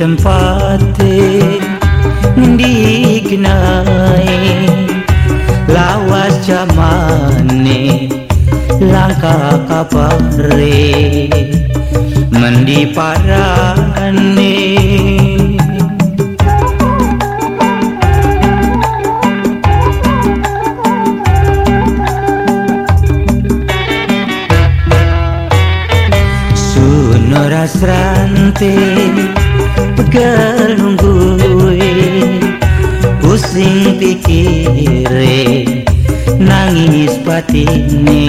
tempat di kenai lawas jamane langkah kapare mendi parane Sunoras ranting pegal nungguwe pusing pikire nangis batine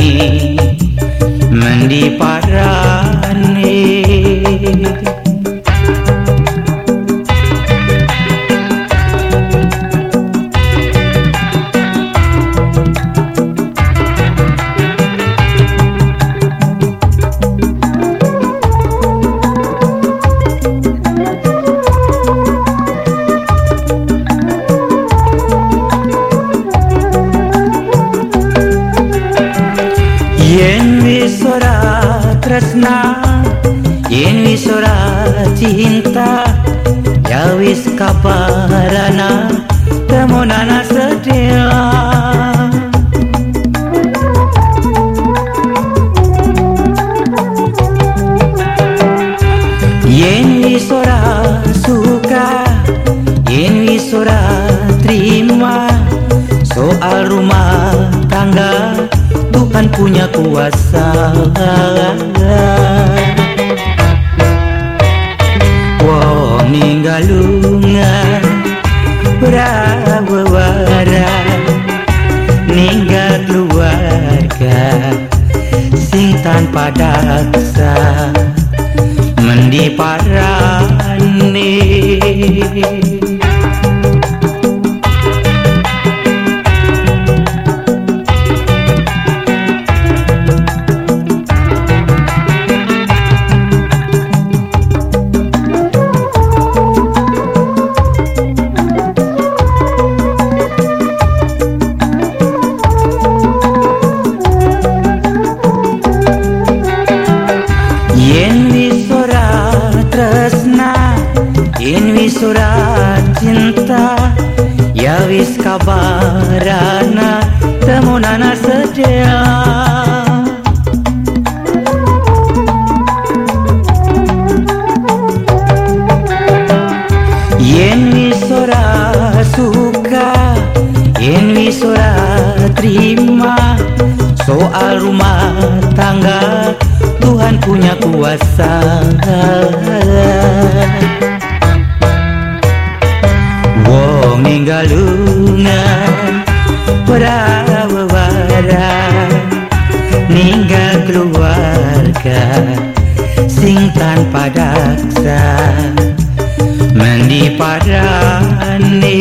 mendi parane tresna Yen wis ora cinta Ya wis kabarana Temonana setia Yen wis ora suka Yen wis ora terima Soal rumah tangga Tuhan punya kuasa. Wong ninggalungan Berawawara Ninggal keluarga Sing tanpa daksa Mendi Ora cinta Ya wis kabarana Temunana sedia Yen wis ora suka Yen wis ora terima Soal rumah tangga Tuhan punya kuasa Sing tanpa daksa. Mendi padane